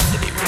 is to be